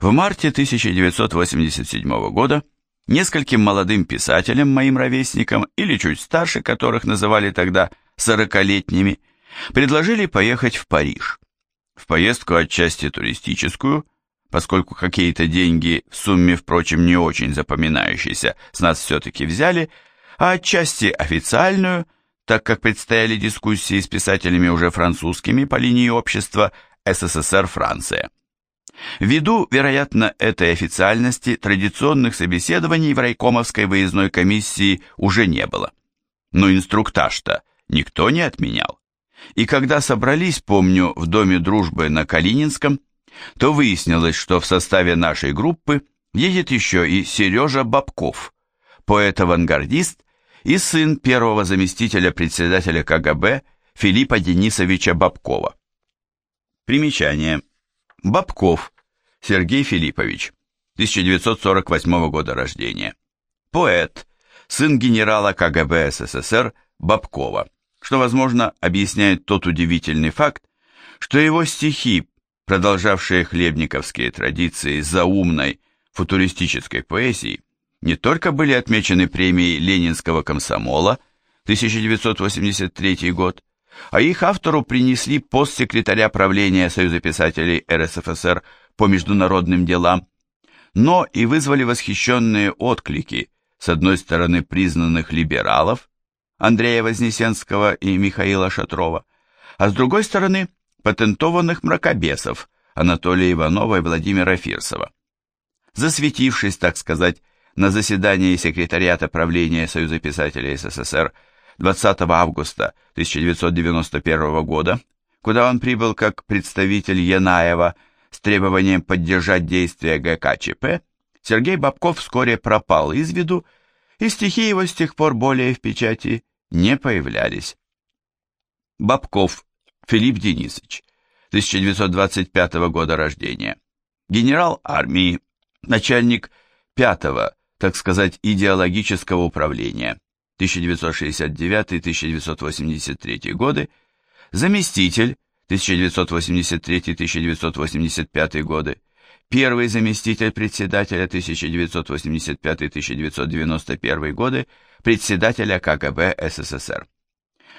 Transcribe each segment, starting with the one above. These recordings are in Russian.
В марте 1987 года нескольким молодым писателям, моим ровесникам или чуть старше, которых называли тогда сорокалетними, предложили поехать в Париж. В поездку отчасти туристическую, поскольку какие-то деньги, в сумме, впрочем, не очень запоминающиеся, с нас все-таки взяли, а отчасти официальную, так как предстояли дискуссии с писателями уже французскими по линии общества СССР-Франция. Ввиду, вероятно, этой официальности традиционных собеседований в райкомовской выездной комиссии уже не было. Но инструктаж-то никто не отменял. И когда собрались, помню, в Доме дружбы на Калининском, то выяснилось, что в составе нашей группы едет еще и Сережа Бабков, поэт-авангардист и сын первого заместителя председателя КГБ Филиппа Денисовича Бабкова. Примечание. Бабков Сергей Филиппович, 1948 года рождения. Поэт, сын генерала КГБ СССР Бабкова, что, возможно, объясняет тот удивительный факт, что его стихи, продолжавшие хлебниковские традиции заумной футуристической поэзии, не только были отмечены премией Ленинского комсомола 1983 год, а их автору принесли пост секретаря правления Союза писателей РСФСР по международным делам, но и вызвали восхищенные отклики с одной стороны признанных либералов Андрея Вознесенского и Михаила Шатрова, а с другой стороны патентованных мракобесов Анатолия Иванова и Владимира Фирсова. Засветившись, так сказать, на заседании секретариата правления Союза писателей СССР 20 августа 1991 года, куда он прибыл как представитель Янаева с требованием поддержать действия ГКЧП, Сергей Бабков вскоре пропал из виду, и стихи его с тех пор более в печати не появлялись. Бабков Филипп Денисович, 1925 года рождения, генерал армии, начальник пятого, так сказать, идеологического управления, 1969-1983 годы, заместитель 1983-1985 годы, первый заместитель председателя 1985-1991 годы, председателя КГБ СССР.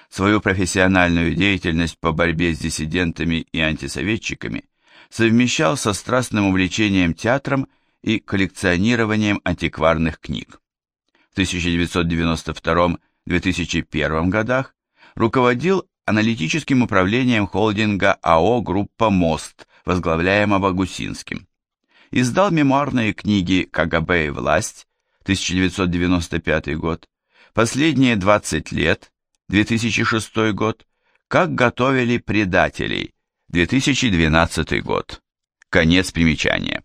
Свою профессиональную деятельность по борьбе с диссидентами и антисоветчиками совмещал со страстным увлечением театром и коллекционированием антикварных книг. В 1992-2001 годах руководил аналитическим управлением холдинга АО «Группа Мост», возглавляемого Гусинским. Издал мемуарные книги «КГБ и власть» 1995 год, «Последние 20 лет» 2006 год, «Как готовили предателей» 2012 год. Конец примечания.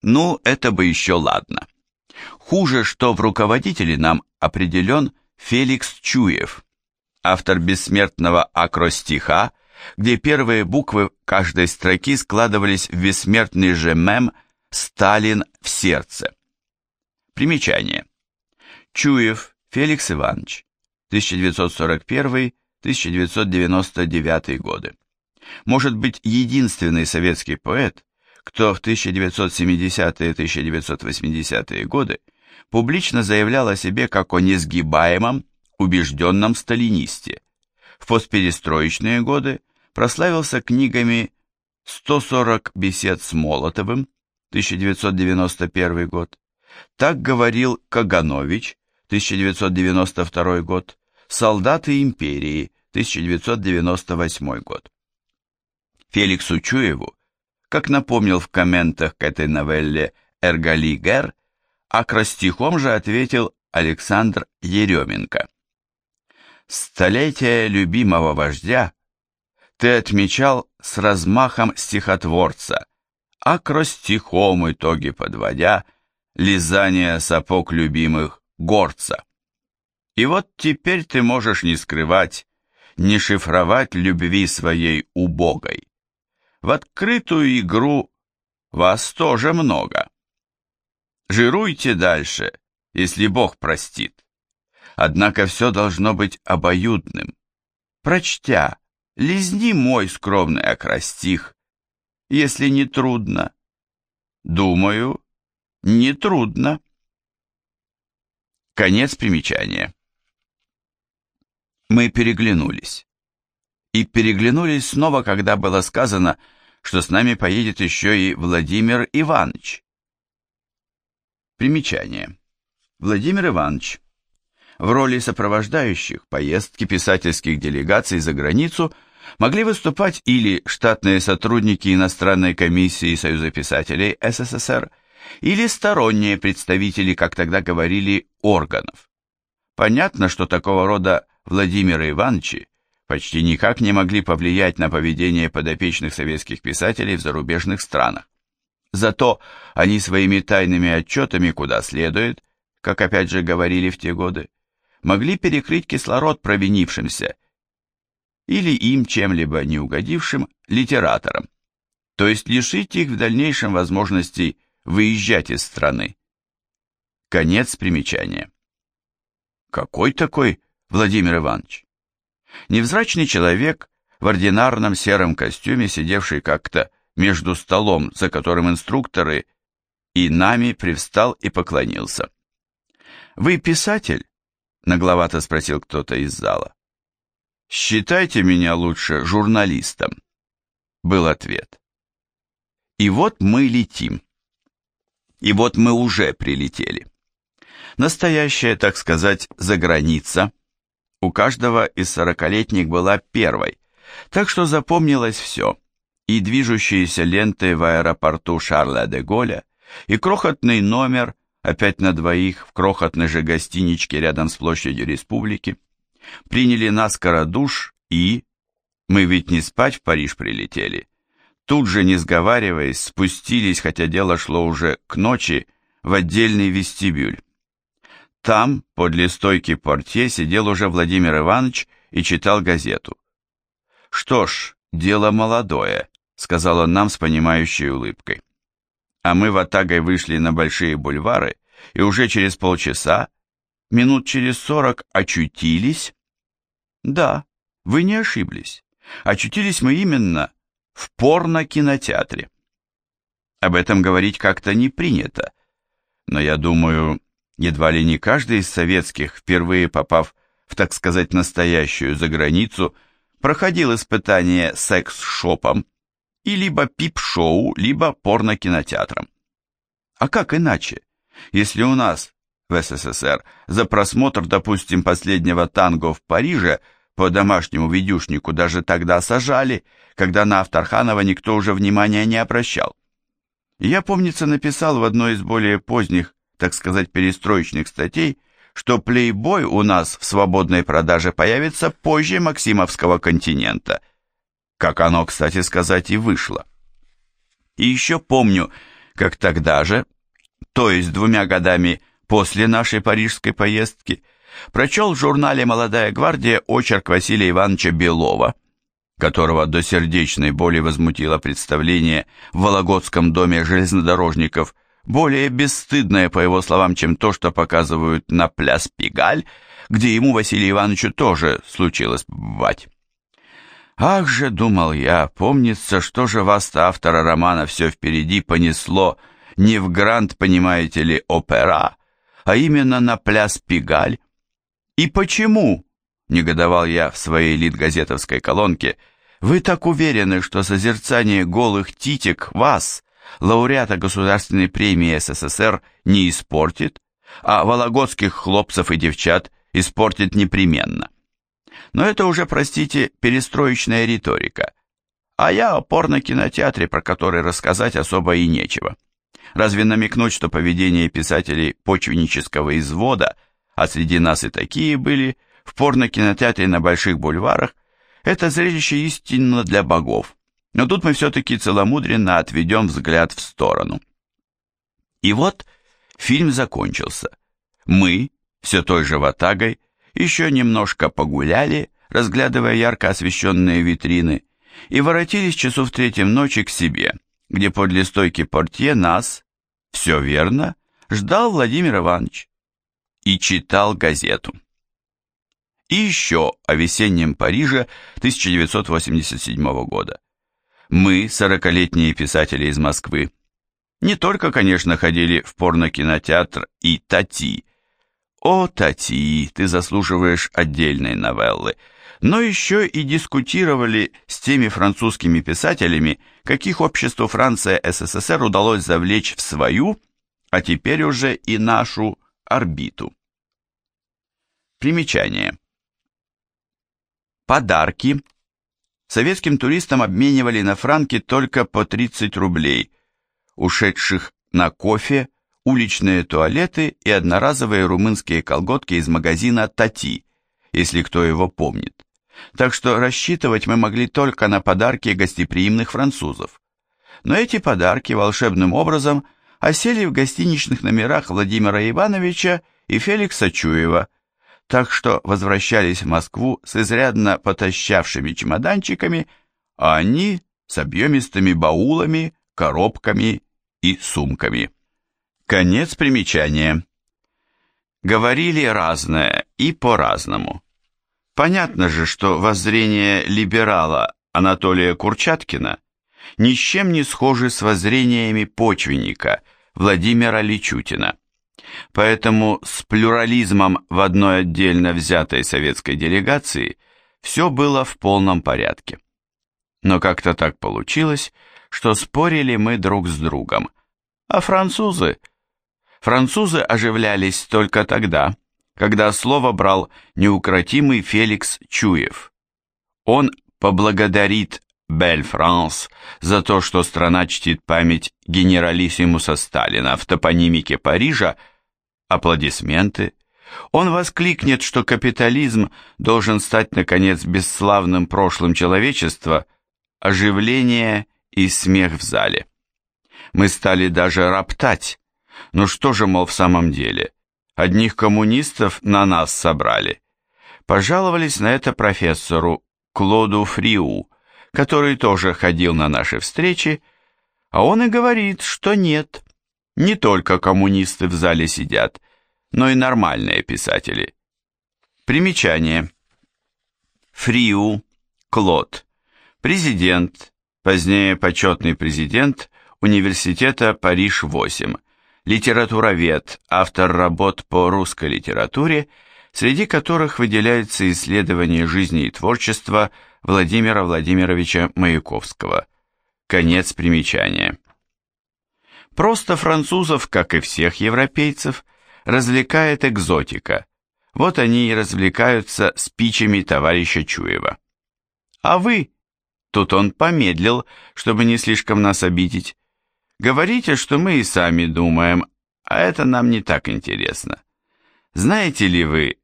Ну, это бы еще ладно. Хуже, что в руководителе нам определен Феликс Чуев, автор бессмертного акростиха, где первые буквы каждой строки складывались в бессмертный же мем «Сталин в сердце». Примечание. Чуев Феликс Иванович, 1941-1999 годы. Может быть, единственный советский поэт, кто в 1970-1980-е годы публично заявлял о себе как о несгибаемом, убежденном сталинисте. В постперестроечные годы прославился книгами «140 бесед с Молотовым» 1991 год, «Так говорил Каганович» 1992 год, «Солдаты империи» 1998 год. Феликсу Чуеву как напомнил в комментах к этой новелле Эргали Гер, акростихом же ответил Александр Еременко. «Столетие любимого вождя ты отмечал с размахом стихотворца, акростихом итоги подводя, лизание сапог любимых горца. И вот теперь ты можешь не скрывать, не шифровать любви своей убогой. В открытую игру вас тоже много. Жируйте дальше, если Бог простит. Однако все должно быть обоюдным. Прочтя, лизни мой скромный окрастих, если не трудно. Думаю, нетрудно. Конец примечания. Мы переглянулись. И переглянулись снова, когда было сказано, что с нами поедет еще и Владимир Иванович. Примечание. Владимир Иванович. В роли сопровождающих поездки писательских делегаций за границу могли выступать или штатные сотрудники иностранной комиссии Союза писателей СССР, или сторонние представители, как тогда говорили, органов. Понятно, что такого рода Владимира Ивановичи почти никак не могли повлиять на поведение подопечных советских писателей в зарубежных странах. Зато они своими тайными отчетами куда следует, как опять же говорили в те годы, могли перекрыть кислород провинившимся или им чем-либо неугодившим литераторам, то есть лишить их в дальнейшем возможностей выезжать из страны. Конец примечания. Какой такой Владимир Иванович? Невзрачный человек в ординарном сером костюме, сидевший как-то между столом, за которым инструкторы, и нами привстал и поклонился. «Вы писатель?» — нагловато спросил кто-то из зала. «Считайте меня лучше журналистом», — был ответ. И вот мы летим. И вот мы уже прилетели. Настоящая, так сказать, заграница. У каждого из сорокалетних была первой, так что запомнилось все. И движущиеся ленты в аэропорту Шарля де Голля, и крохотный номер, опять на двоих, в крохотной же гостиничке рядом с площадью Республики. Приняли наскоро душ и... Мы ведь не спать в Париж прилетели. Тут же, не сговариваясь, спустились, хотя дело шло уже к ночи, в отдельный вестибюль. Там, подле стойки портье, сидел уже Владимир Иванович и читал газету. «Что ж, дело молодое», — сказал он нам с понимающей улыбкой. А мы в Атагой вышли на большие бульвары и уже через полчаса, минут через сорок, очутились. Да, вы не ошиблись. Очутились мы именно в порно-кинотеатре. Об этом говорить как-то не принято, но я думаю, Едва ли не каждый из советских, впервые попав в, так сказать, настоящую заграницу, проходил испытание секс-шопом и либо пип-шоу, либо порно-кинотеатром. А как иначе, если у нас в СССР за просмотр, допустим, последнего танго в Париже по домашнему видюшнику даже тогда сажали, когда на Авторханова никто уже внимания не обращал. Я, помнится, написал в одной из более поздних так сказать, перестроечных статей, что плейбой у нас в свободной продаже появится позже Максимовского континента, как оно, кстати сказать, и вышло. И еще помню, как тогда же, то есть двумя годами после нашей парижской поездки, прочел в журнале «Молодая гвардия» очерк Василия Ивановича Белова, которого до сердечной боли возмутило представление в Вологодском доме железнодорожников – более бесстыдное, по его словам, чем то, что показывают на пляс Пигаль, где ему, Василию Ивановичу, тоже случилось бывать. Ах же, думал я, помнится, что же вас-то, автора романа, все впереди понесло не в грант, понимаете ли, опера, а именно на пляс Пигаль. И почему, негодовал я в своей литгазетовской колонке, вы так уверены, что созерцание голых титек вас, лауреата Государственной премии СССР не испортит, а вологодских хлопцев и девчат испортит непременно. Но это уже, простите, перестроечная риторика. А я о порно-кинотеатре, про который рассказать особо и нечего. Разве намекнуть, что поведение писателей почвеннического извода, а среди нас и такие были, в порно-кинотеатре на больших бульварах, это зрелище истинно для богов. Но тут мы все-таки целомудренно отведем взгляд в сторону. И вот фильм закончился. Мы, все той же ватагой, еще немножко погуляли, разглядывая ярко освещенные витрины, и воротились часов в третьем ночи к себе, где подле стойки портье нас, все верно, ждал Владимир Иванович и читал газету. И еще о весеннем Париже 1987 года. Мы, сорокалетние писатели из Москвы, Не только, конечно, ходили в порнокинотеатр и Тати. О, Тати, ты заслуживаешь отдельной новеллы. Но еще и дискутировали с теми французскими писателями, каких обществу Франция СССР удалось завлечь в свою, а теперь уже и нашу орбиту. Примечание. Подарки советским туристам обменивали на франки только по 30 рублей, ушедших на кофе, уличные туалеты и одноразовые румынские колготки из магазина «Тати», если кто его помнит. Так что рассчитывать мы могли только на подарки гостеприимных французов. Но эти подарки волшебным образом осели в гостиничных номерах Владимира Ивановича и Феликса Чуева, так что возвращались в Москву с изрядно потащавшими чемоданчиками, а они с объемистыми баулами, коробками и сумками. Конец примечания. Говорили разное и по-разному. Понятно же, что воззрение либерала Анатолия Курчаткина ни с чем не схожи с воззрениями почвенника Владимира Личутина. Поэтому с плюрализмом в одной отдельно взятой советской делегации все было в полном порядке. Но как-то так получилось, что спорили мы друг с другом. А французы? Французы оживлялись только тогда, когда слово брал неукротимый Феликс Чуев. Он поблагодарит Бель Франс за то, что страна чтит память генералиссимуса Сталина в топонимике Парижа, аплодисменты. Он воскликнет, что капитализм должен стать, наконец, бесславным прошлым человечества, оживление и смех в зале. Мы стали даже роптать. Ну что же, мол, в самом деле, одних коммунистов на нас собрали. Пожаловались на это профессору Клоду Фриу, который тоже ходил на наши встречи, а он и говорит, что нет, не только коммунисты в зале сидят, но и нормальные писатели. Примечание. Фриу, Клод, президент, позднее почетный президент Университета Париж-8, литературовед, автор работ по русской литературе, среди которых выделяется исследование жизни и творчества Владимира Владимировича Маяковского. Конец примечания. Просто французов, как и всех европейцев, развлекает экзотика. Вот они и развлекаются спичами товарища Чуева. А вы? Тут он помедлил, чтобы не слишком нас обидеть. Говорите, что мы и сами думаем, а это нам не так интересно. Знаете ли вы,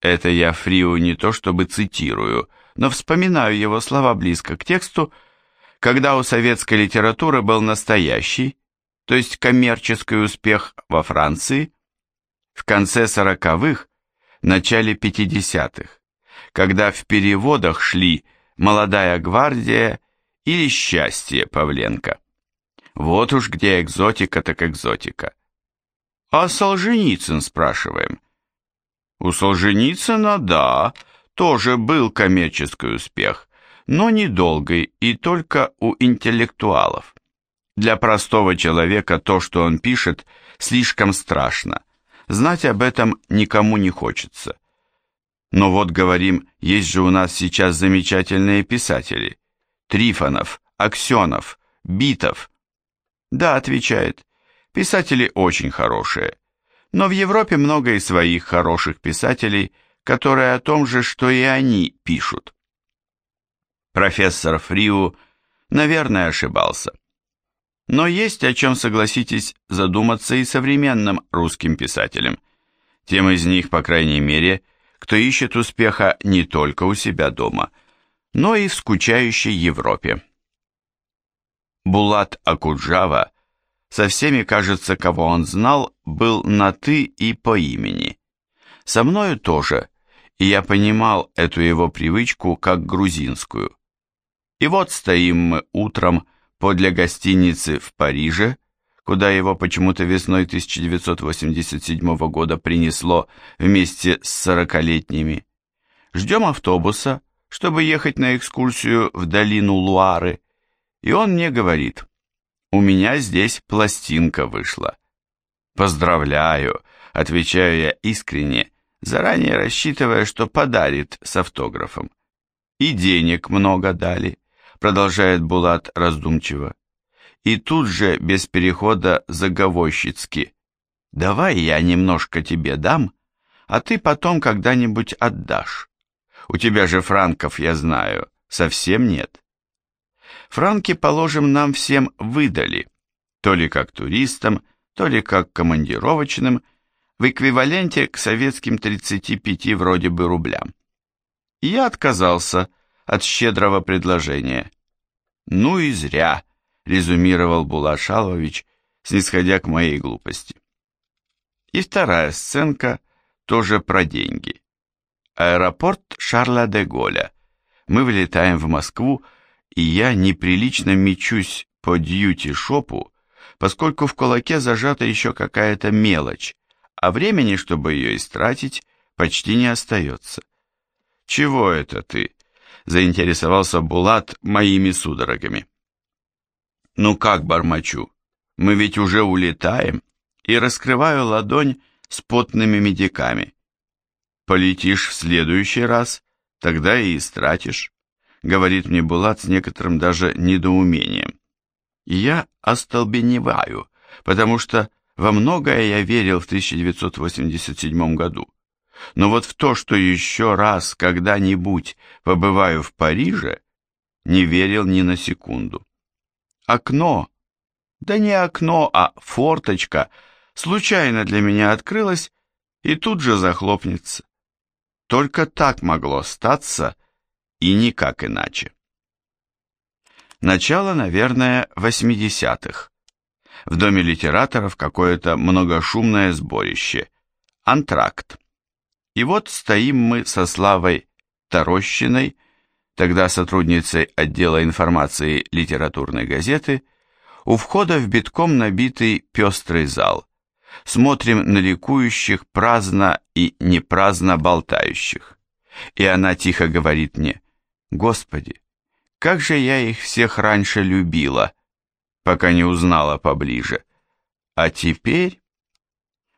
это я Фриу не то чтобы цитирую, но вспоминаю его слова близко к тексту, когда у советской литературы был настоящий, то есть коммерческий успех во Франции, в конце сороковых, начале пятидесятых, когда в переводах шли «Молодая гвардия» или «Счастье» Павленко. Вот уж где экзотика так экзотика. А Солженицын, спрашиваем. У Солженицына, да, тоже был коммерческий успех, но недолгий и только у интеллектуалов. Для простого человека то, что он пишет, слишком страшно. Знать об этом никому не хочется. Но вот говорим, есть же у нас сейчас замечательные писатели. Трифонов, Аксенов, Битов. Да, отвечает, писатели очень хорошие. Но в Европе много и своих хороших писателей, которые о том же, что и они пишут. Профессор Фриу, наверное, ошибался. Но есть о чем, согласитесь, задуматься и современным русским писателям. Тем из них, по крайней мере, кто ищет успеха не только у себя дома, но и в скучающей Европе. Булат Акуджава, со всеми, кажется, кого он знал, был на «ты» и по имени. Со мною тоже, и я понимал эту его привычку как грузинскую. И вот стоим мы утром, подле гостиницы в Париже, куда его почему-то весной 1987 года принесло вместе с сорокалетними. Ждем автобуса, чтобы ехать на экскурсию в долину Луары, и он мне говорит, У меня здесь пластинка вышла. Поздравляю, отвечаю я искренне, заранее рассчитывая, что подарит с автографом. И денег много дали, продолжает Булат раздумчиво. И тут же, без перехода, заговорщицки. Давай я немножко тебе дам, а ты потом когда-нибудь отдашь. У тебя же франков, я знаю, совсем нет. Франки, положим, нам всем выдали, то ли как туристам, то ли как командировочным, в эквиваленте к советским 35 вроде бы рублям. И я отказался от щедрого предложения. «Ну и зря», — резюмировал Булат Шалович, снисходя к моей глупости. И вторая сценка тоже про деньги. Аэропорт Шарля де Голля. Мы вылетаем в Москву, и я неприлично мечусь по дьюти-шопу, поскольку в кулаке зажата еще какая-то мелочь, а времени, чтобы ее истратить, почти не остается. «Чего это ты?» — заинтересовался Булат моими судорогами. «Ну как, бормочу, мы ведь уже улетаем?» и раскрываю ладонь с потными медиками. «Полетишь в следующий раз, тогда и истратишь», — говорит мне Булат с некоторым даже недоумением. я остолбеневаю, потому что во многое я верил в 1987 году. Но вот в то, что еще раз когда-нибудь побываю в Париже, не верил ни на секунду. Окно, да не окно, а форточка, случайно для меня открылась и тут же захлопнется. Только так могло статься и никак иначе. Начало, наверное, 80-х. В Доме литераторов какое-то многошумное сборище. Антракт. И вот стоим мы со Славой Тарощиной, тогда сотрудницей отдела информации литературной газеты, у входа в битком набитый пестрый зал. Смотрим на ликующих, праздно и непраздно болтающих. И она тихо говорит мне, «Господи, как же я их всех раньше любила!» пока не узнала поближе. А теперь...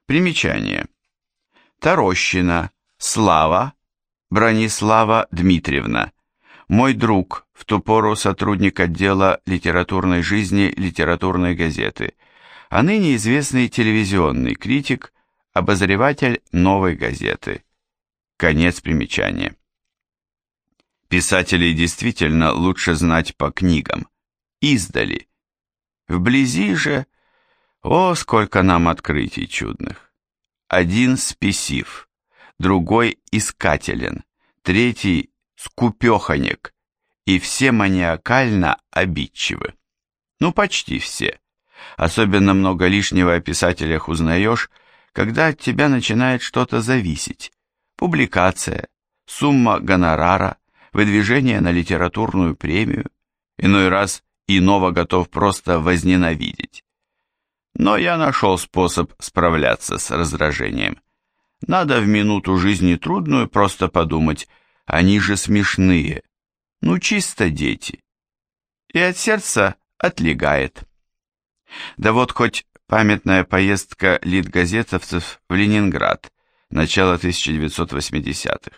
Примечание. Тарощина, Слава, Бронислава Дмитриевна. Мой друг, в ту пору сотрудник отдела литературной жизни литературной газеты, а ныне известный телевизионный критик, обозреватель новой газеты. Конец примечания. Писателей действительно лучше знать по книгам, издали, Вблизи же, о, сколько нам открытий чудных! Один спесив, другой искателен, третий скупеханек, и все маниакально обидчивы. Ну, почти все. Особенно много лишнего о писателях узнаешь, когда от тебя начинает что-то зависеть. Публикация, сумма гонорара, выдвижение на литературную премию, иной раз иного готов просто возненавидеть. Но я нашел способ справляться с раздражением. Надо в минуту жизни трудную просто подумать, они же смешные, ну чисто дети. И от сердца отлегает. Да вот хоть памятная поездка литгазетовцев в Ленинград, начало 1980-х.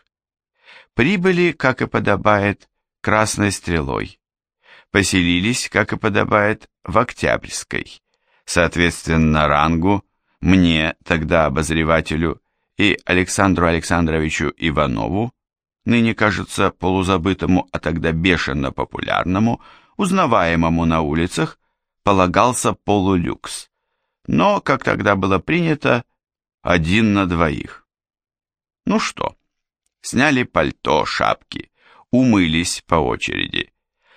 Прибыли, как и подобает, красной стрелой поселились, как и подобает, в Октябрьской, соответственно рангу, мне, тогда обозревателю, и Александру Александровичу Иванову, ныне, кажется, полузабытому, а тогда бешено популярному, узнаваемому на улицах, полагался полулюкс. Но, как тогда было принято, один на двоих. Ну что, сняли пальто, шапки, умылись по очереди,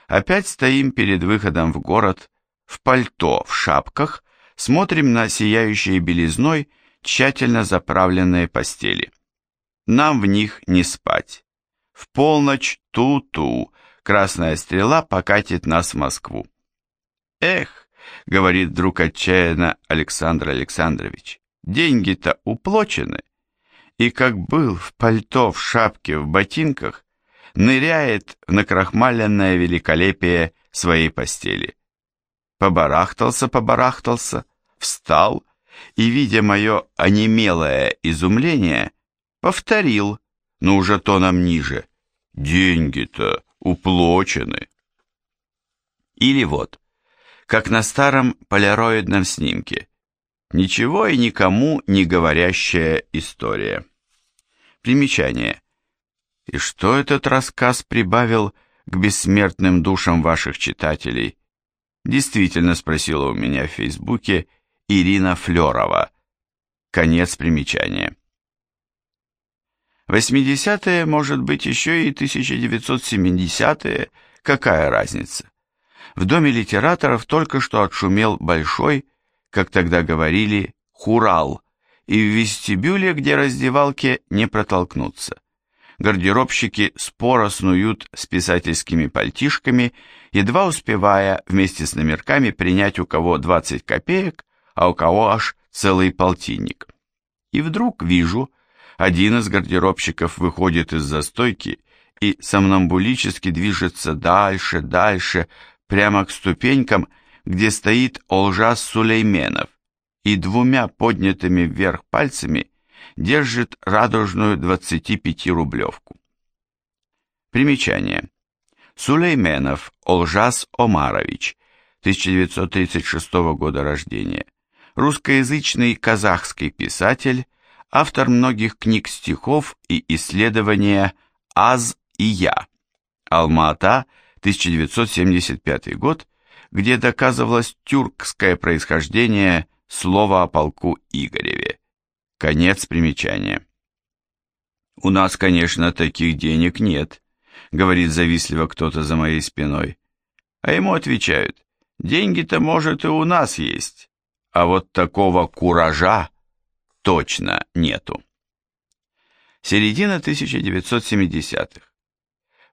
Опять стоим перед выходом в город, в пальто, в шапках, смотрим на сияющие белизной тщательно заправленные постели. Нам в них не спать. В полночь ту-ту, красная стрела покатит нас в Москву. Эх, говорит вдруг отчаянно Александр Александрович, деньги-то уплочены. И как был в пальто, в шапке, в ботинках, ныряет в накрахмаленное великолепие своей постели. Побарахтался, побарахтался, встал и, видя мое онемелое изумление, повторил, но уже тоном ниже. Деньги-то уплочены. Или вот, как на старом полироидном снимке. Ничего и никому не говорящая история. Примечание. И что этот рассказ прибавил к бессмертным душам ваших читателей? Действительно спросила у меня в Фейсбуке Ирина Флерова. Конец примечания. 80-е, может быть, еще и 1970-е, какая разница? В доме литераторов только что отшумел большой, как тогда говорили, хурал, и в вестибюле, где раздевалки, не протолкнуться. Гардеробщики споро снуют с писательскими пальтишками, едва успевая вместе с номерками принять у кого 20 копеек, а у кого аж целый полтинник. И вдруг вижу, один из гардеробщиков выходит из застойки и сомнамбулически движется дальше, дальше, прямо к ступенькам, где стоит Олжас Сулейменов, и двумя поднятыми вверх пальцами держит радужную 25-рублевку. Примечание. Сулейменов Олжас Омарович, 1936 года рождения, русскоязычный казахский писатель, автор многих книг стихов и исследования «Аз и я», Алма-Ата, 1975 год, где доказывалось тюркское происхождение слова о полку Игореве. Конец примечания. «У нас, конечно, таких денег нет», — говорит завистливо кто-то за моей спиной. А ему отвечают, «Деньги-то, может, и у нас есть, а вот такого куража точно нету». Середина 1970-х.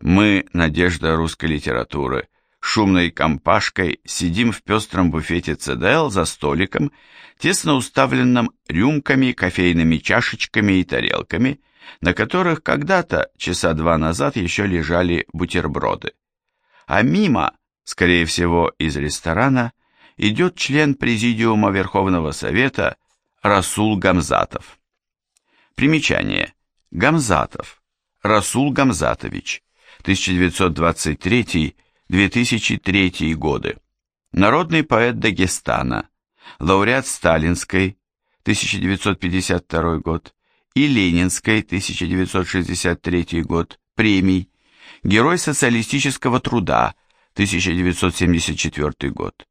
Мы, надежда русской литературы, шумной компашкой сидим в пестром буфете ЦДЛ за столиком, тесно уставленном рюмками, кофейными чашечками и тарелками, на которых когда-то, часа два назад, еще лежали бутерброды. А мимо, скорее всего, из ресторана, идет член Президиума Верховного Совета Расул Гамзатов. Примечание. Гамзатов. Расул Гамзатович. 1923-2003 годы. Народный поэт Дагестана, лауреат Сталинской, 1952 год, и Ленинской, 1963 год, премий, Герой социалистического труда, 1974 год.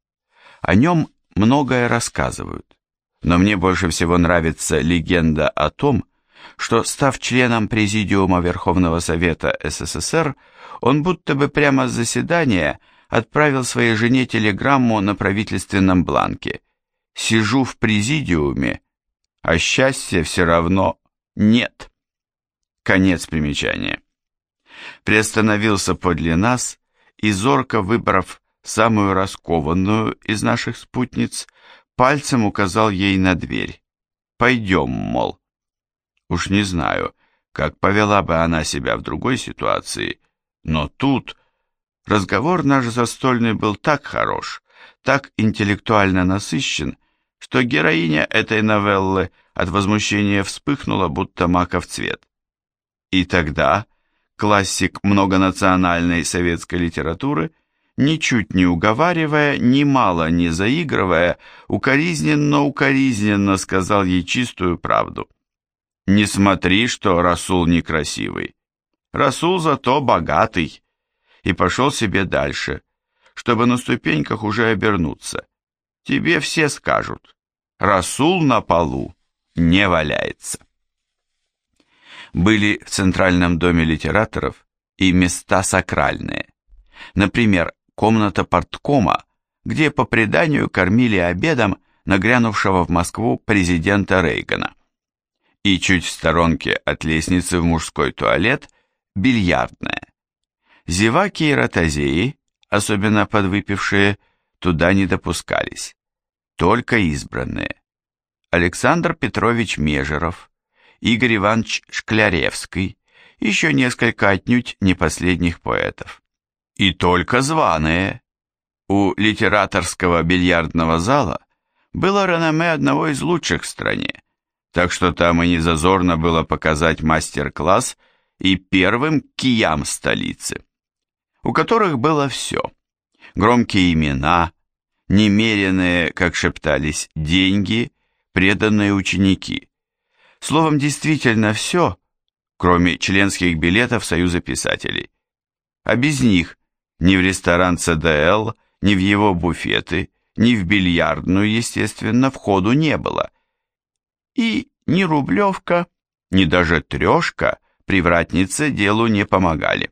О нем многое рассказывают, но мне больше всего нравится легенда о том, что, став членом Президиума Верховного Совета СССР, он будто бы прямо с заседания отправил своей жене телеграмму на правительственном бланке «Сижу в Президиуме, а счастья все равно нет». Конец примечания. Приостановился подле нас и, зорко выбрав самую раскованную из наших спутниц, пальцем указал ей на дверь. «Пойдем, мол». Уж не знаю, как повела бы она себя в другой ситуации, но тут разговор наш застольный был так хорош, так интеллектуально насыщен, что героиня этой новеллы от возмущения вспыхнула, будто маков цвет. И тогда классик многонациональной советской литературы, ничуть не уговаривая, ни мало не заигрывая, укоризненно-укоризненно сказал ей чистую правду – не смотри, что Расул некрасивый. Расул зато богатый. И пошел себе дальше, чтобы на ступеньках уже обернуться. Тебе все скажут, Расул на полу не валяется. Были в Центральном доме литераторов и места сакральные. Например, комната порткома, где по преданию кормили обедом нагрянувшего в Москву президента Рейгана и чуть в сторонке от лестницы в мужской туалет бильярдная. Зеваки и ротозеи, особенно подвыпившие, туда не допускались. Только избранные. Александр Петрович Межеров, Игорь Иванович Шкляревский, еще несколько отнюдь не последних поэтов. И только званые. У литераторского бильярдного зала было реноме одного из лучших в стране, так что там и не зазорно было показать мастер-класс и первым киям столицы, у которых было все. Громкие имена, немеренные, как шептались, деньги, преданные ученики. Словом, действительно все, кроме членских билетов Союза писателей. А без них ни в ресторан ЦДЛ, ни в его буфеты, ни в бильярдную, естественно, входу не было. И ни рублевка, ни даже трешка привратнице делу не помогали.